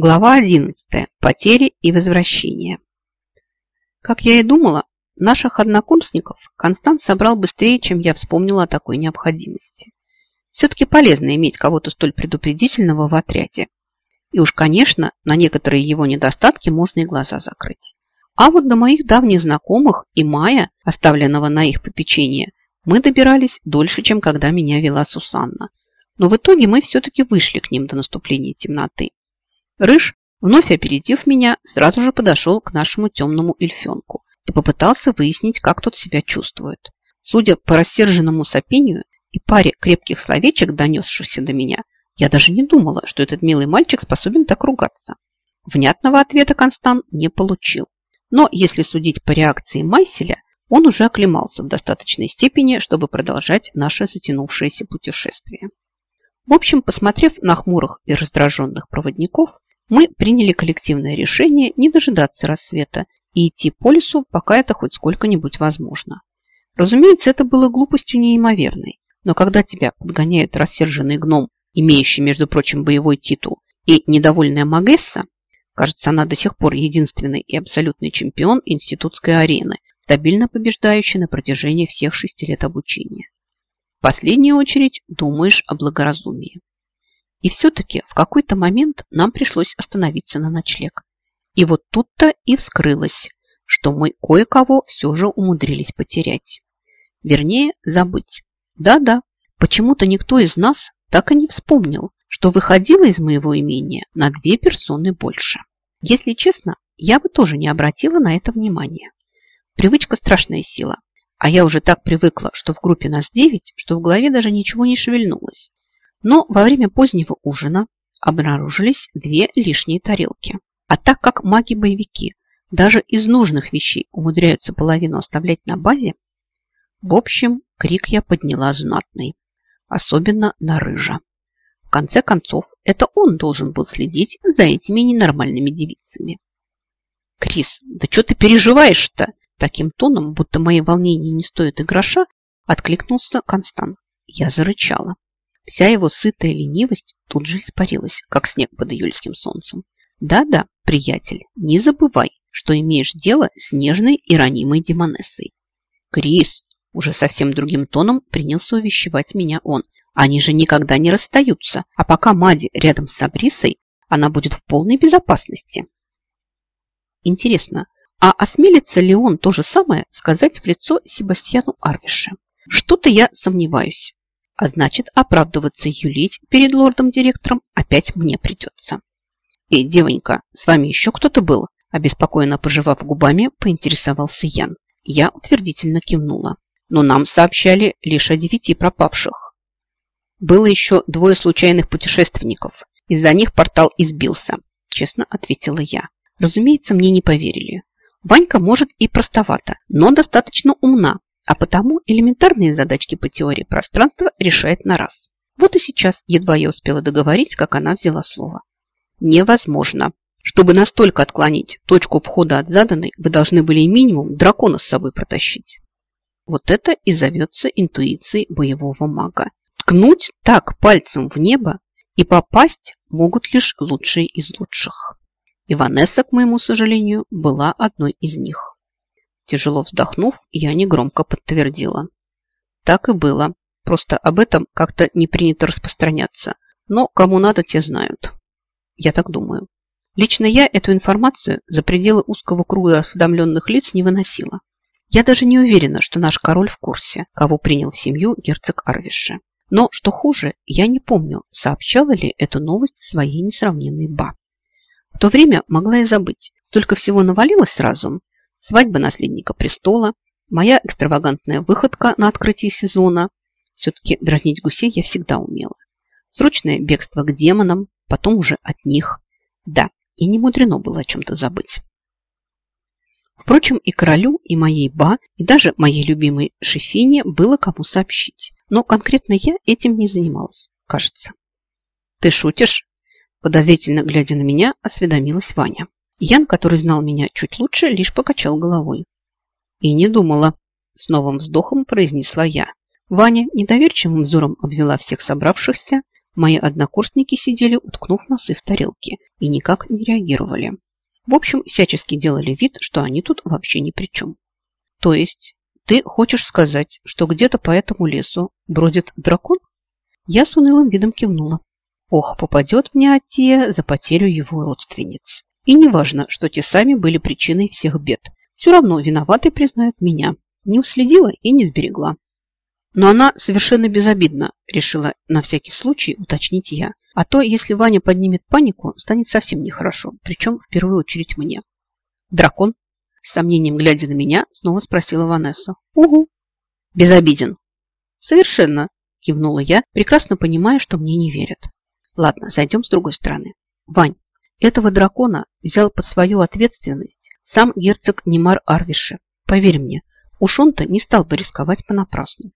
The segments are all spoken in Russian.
Глава 11. Потери и возвращение. Как я и думала, наших однокурсников Констант собрал быстрее, чем я вспомнила о такой необходимости. Все-таки полезно иметь кого-то столь предупредительного в отряде. И уж, конечно, на некоторые его недостатки можно и глаза закрыть. А вот до моих давних знакомых и Мая, оставленного на их попечение, мы добирались дольше, чем когда меня вела Сусанна. Но в итоге мы все-таки вышли к ним до наступления темноты. Рыж, вновь опередив меня, сразу же подошел к нашему темному эльфенку и попытался выяснить, как тот себя чувствует. Судя по рассерженному сопению и паре крепких словечек, донесшихся до меня, я даже не думала, что этот милый мальчик способен так ругаться. Внятного ответа Констант не получил. Но если судить по реакции Майселя, он уже оклемался в достаточной степени, чтобы продолжать наше затянувшееся путешествие. В общем, посмотрев на хмурых и раздраженных проводников, мы приняли коллективное решение не дожидаться рассвета и идти по лесу, пока это хоть сколько-нибудь возможно. Разумеется, это было глупостью неимоверной, но когда тебя подгоняет рассерженный гном, имеющий, между прочим, боевой титул, и недовольная Магесса, кажется, она до сих пор единственный и абсолютный чемпион институтской арены, стабильно побеждающий на протяжении всех шести лет обучения. В последнюю очередь думаешь о благоразумии. И все-таки в какой-то момент нам пришлось остановиться на ночлег. И вот тут-то и вскрылось, что мы кое-кого все же умудрились потерять. Вернее, забыть. Да-да, почему-то никто из нас так и не вспомнил, что выходило из моего имения на две персоны больше. Если честно, я бы тоже не обратила на это внимания. Привычка – страшная сила. А я уже так привыкла, что в группе нас девять, что в голове даже ничего не шевельнулось. Но во время позднего ужина обнаружились две лишние тарелки. А так как маги-боевики даже из нужных вещей умудряются половину оставлять на базе, в общем, крик я подняла знатный. Особенно на рыжа. В конце концов, это он должен был следить за этими ненормальными девицами. «Крис, да что ты переживаешь-то?» Таким тоном, будто мои волнения не стоят и гроша, откликнулся Констант. Я зарычала. Вся его сытая ленивость тут же испарилась, как снег под июльским солнцем. Да-да, приятель, не забывай, что имеешь дело с нежной и ранимой демонессой. Крис, уже совсем другим тоном принялся увещевать меня он. Они же никогда не расстаются, а пока Мади рядом с Абрисой, она будет в полной безопасности. Интересно, а осмелится ли он то же самое сказать в лицо Себастьяну Арвише? Что-то я сомневаюсь. А значит, оправдываться юлить перед лордом-директором опять мне придется. «Эй, девонька, с вами еще кто-то был?» Обеспокоенно пожевав губами, поинтересовался Ян. Я утвердительно кивнула. Но нам сообщали лишь о девяти пропавших. Было еще двое случайных путешественников. Из-за них портал избился, честно ответила я. Разумеется, мне не поверили. Ванька может и простовато, но достаточно умна, а потому элементарные задачки по теории пространства решает на раз. Вот и сейчас едва я успела договорить, как она взяла слово. Невозможно. Чтобы настолько отклонить точку входа от заданной, вы должны были минимум дракона с собой протащить. Вот это и зовется интуицией боевого мага. Ткнуть так пальцем в небо и попасть могут лишь лучшие из лучших. Иванесса, к моему сожалению, была одной из них. Тяжело вздохнув, я негромко подтвердила. Так и было. Просто об этом как-то не принято распространяться. Но кому надо, те знают. Я так думаю. Лично я эту информацию за пределы узкого круга осведомленных лиц не выносила. Я даже не уверена, что наш король в курсе, кого принял в семью герцог Арвиши. Но, что хуже, я не помню, сообщала ли эту новость своей несравненной Ба. В то время могла и забыть. Столько всего навалилось сразу, свадьба наследника престола, моя экстравагантная выходка на открытии сезона. Все-таки дразнить гусей я всегда умела. Срочное бегство к демонам, потом уже от них. Да, и не мудрено было о чем-то забыть. Впрочем, и королю, и моей ба, и даже моей любимой Шефине было кому сообщить. Но конкретно я этим не занималась, кажется. «Ты шутишь?» Подозрительно глядя на меня, осведомилась Ваня. Ян, который знал меня чуть лучше, лишь покачал головой. И не думала. С новым вздохом произнесла я. Ваня недоверчивым взором обвела всех собравшихся, Мои однокурсники сидели, уткнув носы в тарелки, и никак не реагировали. В общем, всячески делали вид, что они тут вообще ни при чем. То есть, ты хочешь сказать, что где-то по этому лесу бродит дракон? Я с унылым видом кивнула. Ох, попадет мне Атия за потерю его родственниц. И неважно, что те сами были причиной всех бед. Все равно виноватой признают меня. Не уследила и не сберегла. Но она совершенно безобидна, решила на всякий случай уточнить я. А то, если Ваня поднимет панику, станет совсем нехорошо, причем в первую очередь мне. Дракон, с сомнением глядя на меня, снова спросила Ванесса. Угу. Безобиден. Совершенно, кивнула я, прекрасно понимая, что мне не верят. Ладно, зайдем с другой стороны. Вань, этого дракона взял под свою ответственность сам герцог Немар Арвиши. Поверь мне, уж он-то не стал бы рисковать понапрасну.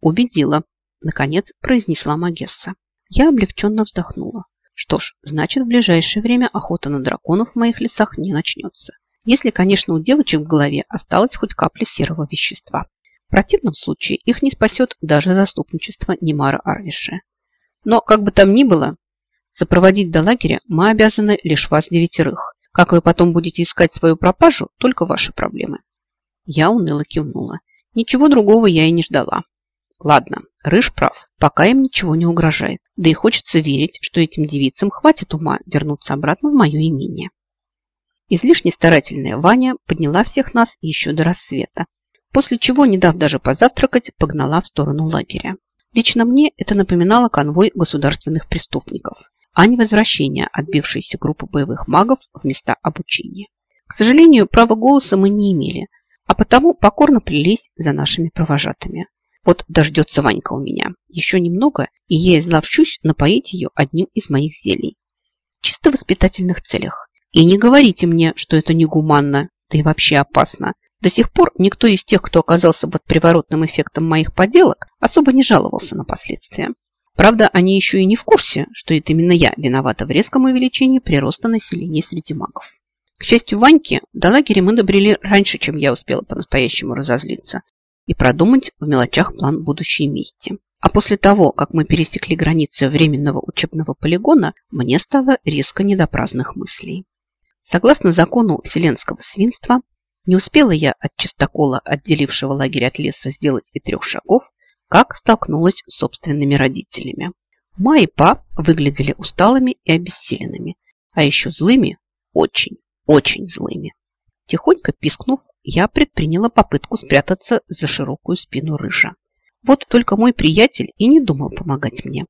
Убедила, наконец произнесла Магесса. Я облегченно вздохнула. Что ж, значит, в ближайшее время охота на драконов в моих лесах не начнется. Если, конечно, у девочек в голове осталась хоть капля серого вещества. В противном случае их не спасет даже заступничество Немара Арвиши. Но, как бы там ни было, сопроводить до лагеря мы обязаны лишь вас девятерых. Как вы потом будете искать свою пропажу, только ваши проблемы. Я уныло кивнула. Ничего другого я и не ждала. Ладно, Рыж прав, пока им ничего не угрожает. Да и хочется верить, что этим девицам хватит ума вернуться обратно в мое имение. Излишне старательная Ваня подняла всех нас еще до рассвета, после чего, не дав даже позавтракать, погнала в сторону лагеря. Лично мне это напоминало конвой государственных преступников, а не возвращение отбившейся группы боевых магов в места обучения. К сожалению, права голоса мы не имели, а потому покорно плелись за нашими провожатыми. Вот дождется Ванька у меня. Еще немного, и я изловчусь напоить ее одним из моих зелий. Чисто в воспитательных целях. И не говорите мне, что это негуманно, да и вообще опасно. До сих пор никто из тех, кто оказался под приворотным эффектом моих поделок, особо не жаловался на последствия. Правда, они еще и не в курсе, что это именно я виновата в резком увеличении прироста населения среди магов. К счастью, Ваньки до лагеря мы добрели раньше, чем я успела по-настоящему разозлиться и продумать в мелочах план будущей мести. А после того, как мы пересекли границы временного учебного полигона, мне стало резко не до праздных мыслей. Согласно закону вселенского свинства, не успела я от чистокола, отделившего лагерь от леса, сделать и трех шагов, как столкнулась с собственными родителями. Ма и Па выглядели усталыми и обессиленными, а еще злыми, очень, очень злыми. Тихонько пискнув, я предприняла попытку спрятаться за широкую спину рыжа. Вот только мой приятель и не думал помогать мне.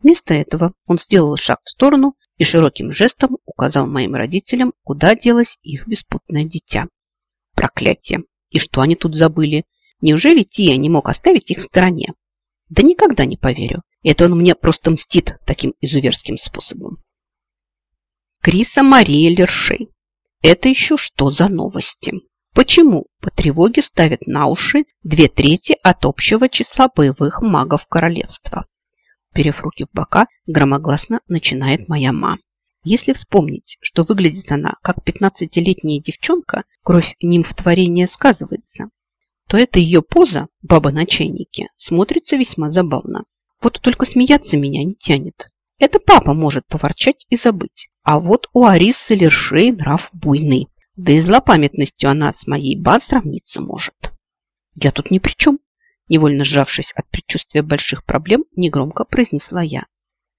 Вместо этого он сделал шаг в сторону и широким жестом указал моим родителям, куда делось их беспутное дитя. Проклятие! И что они тут забыли? Неужели Тия не мог оставить их в стороне? Да никогда не поверю. Это он мне просто мстит таким изуверским способом. Криса Мария Лершей. Это еще что за новости? Почему по тревоге ставят на уши две трети от общего числа боевых магов королевства? Перев руки в бока, громогласно начинает моя ма. Если вспомнить, что выглядит она как пятнадцатилетняя девчонка, кровь нимф творения сказывается, то эта ее поза, баба на чайнике, смотрится весьма забавно. Вот только смеяться меня не тянет. Это папа может поворчать и забыть. А вот у Арисы Лершей нрав буйный. Да и злопамятностью она с моей баз сравниться может. Я тут ни при чем. Невольно сжавшись от предчувствия больших проблем, негромко произнесла я.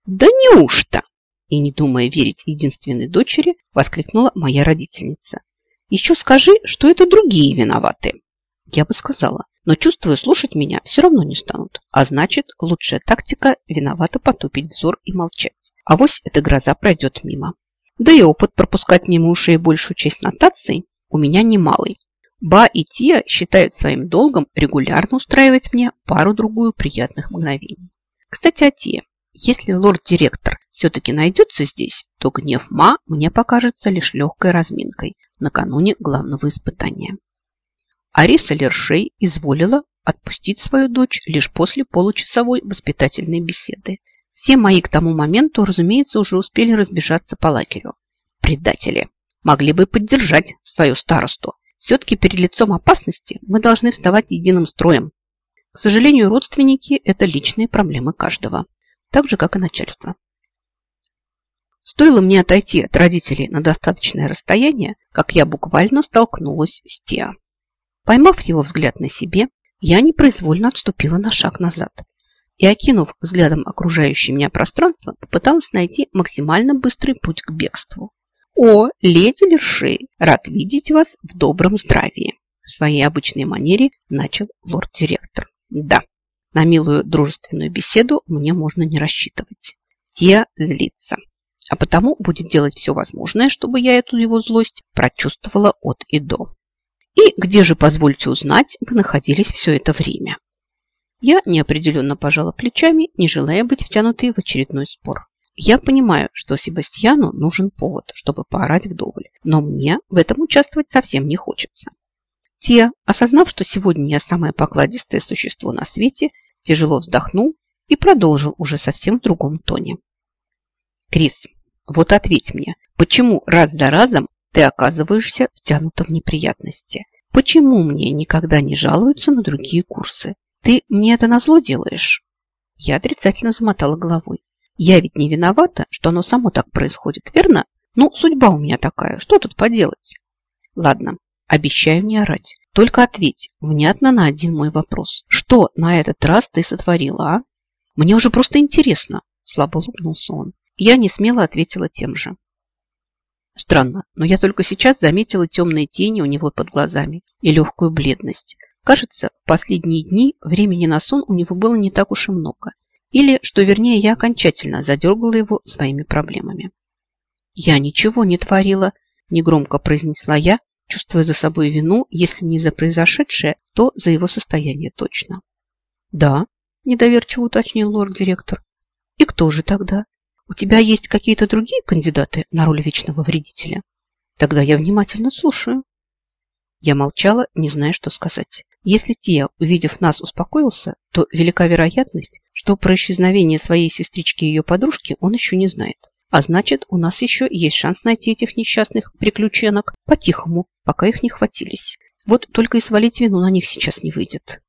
Да неужто? И, не думая верить единственной дочери, воскликнула моя родительница. Еще скажи, что это другие виноваты. Я бы сказала, но чувствую, слушать меня все равно не станут. А значит, лучшая тактика – виновато потупить взор и молчать. А вось эта гроза пройдет мимо. Да и опыт пропускать мимо ушей большую часть нотаций у меня немалый. Ба и Тия считают своим долгом регулярно устраивать мне пару-другую приятных мгновений. Кстати, о Тия. Если лорд-директор все-таки найдется здесь, то гнев Ма мне покажется лишь легкой разминкой накануне главного испытания. Ариса Лершей изволила отпустить свою дочь лишь после получасовой воспитательной беседы. Все мои к тому моменту, разумеется, уже успели разбежаться по лагерю. Предатели! Могли бы поддержать свою старосту. Все-таки перед лицом опасности мы должны вставать единым строем. К сожалению, родственники – это личные проблемы каждого. так же, как и начальство. Стоило мне отойти от родителей на достаточное расстояние, как я буквально столкнулась с Теа. Поймав его взгляд на себе, я непроизвольно отступила на шаг назад и, окинув взглядом окружающее меня пространство, попыталась найти максимально быстрый путь к бегству. «О, леди Лершей, рад видеть вас в добром здравии!» В своей обычной манере начал лорд-директор. «Да, на милую дружественную беседу мне можно не рассчитывать. Те злится, а потому будет делать все возможное, чтобы я эту его злость прочувствовала от и до. И где же, позвольте узнать, вы находились все это время?» Я неопределенно пожала плечами, не желая быть втянутой в очередной спор. Я понимаю, что Себастьяну нужен повод, чтобы поорать вдоволь, но мне в этом участвовать совсем не хочется. Те, осознав, что сегодня я самое покладистое существо на свете, тяжело вздохнул и продолжил уже совсем в другом тоне. Крис, вот ответь мне, почему раз за разом ты оказываешься втянута в неприятности? Почему мне никогда не жалуются на другие курсы? Ты мне это назло делаешь? Я отрицательно замотала головой. Я ведь не виновата, что оно само так происходит, верно? Ну, судьба у меня такая, что тут поделать? Ладно, обещаю не орать. Только ответь внятно на один мой вопрос. Что на этот раз ты сотворила, а? Мне уже просто интересно, слабо улыбнулся он. Я не смело ответила тем же. Странно, но я только сейчас заметила темные тени у него под глазами и легкую бледность. Кажется, в последние дни времени на сон у него было не так уж и много. Или, что вернее, я окончательно задергала его своими проблемами. «Я ничего не творила», – негромко произнесла я, чувствуя за собой вину, если не за произошедшее, то за его состояние точно. «Да», – недоверчиво уточнил лорд-директор. «И кто же тогда? У тебя есть какие-то другие кандидаты на роль вечного вредителя? Тогда я внимательно слушаю». Я молчала, не зная, что сказать. Если Тия, увидев нас, успокоился, то велика вероятность, что про исчезновение своей сестрички и ее подружки он еще не знает. А значит, у нас еще есть шанс найти этих несчастных приключенок по-тихому, пока их не хватились. Вот только и свалить вину на них сейчас не выйдет.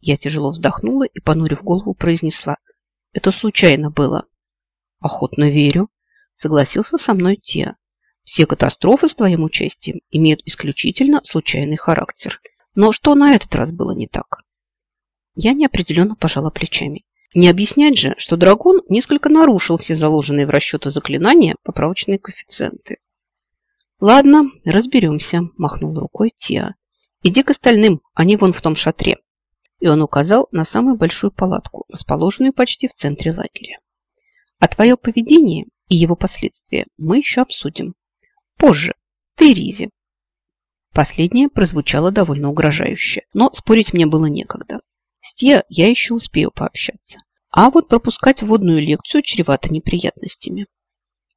Я тяжело вздохнула и, понурив голову, произнесла. Это случайно было. Охотно верю, согласился со мной Тия. Все катастрофы с твоим участием имеют исключительно случайный характер – но что на этот раз было не так? Я неопределенно пожала плечами. Не объяснять же, что дракон несколько нарушил все заложенные в расчеты заклинания поправочные коэффициенты. «Ладно, разберемся», – махнул рукой Тиа. «Иди к остальным, они вон в том шатре». И он указал на самую большую палатку, расположенную почти в центре лагеря. «А твое поведение и его последствия мы еще обсудим. Позже, в Тейризе, Последнее прозвучало довольно угрожающе, но спорить мне было некогда. С Те я еще успею пообщаться. А вот пропускать водную лекцию чревато неприятностями.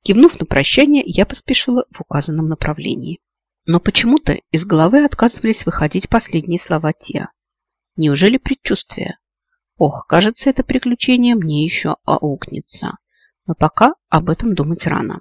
Кивнув на прощание, я поспешила в указанном направлении. Но почему-то из головы отказывались выходить последние слова Тиа. Неужели предчувствие? Ох, кажется, это приключение мне еще аукнется. Но пока об этом думать рано.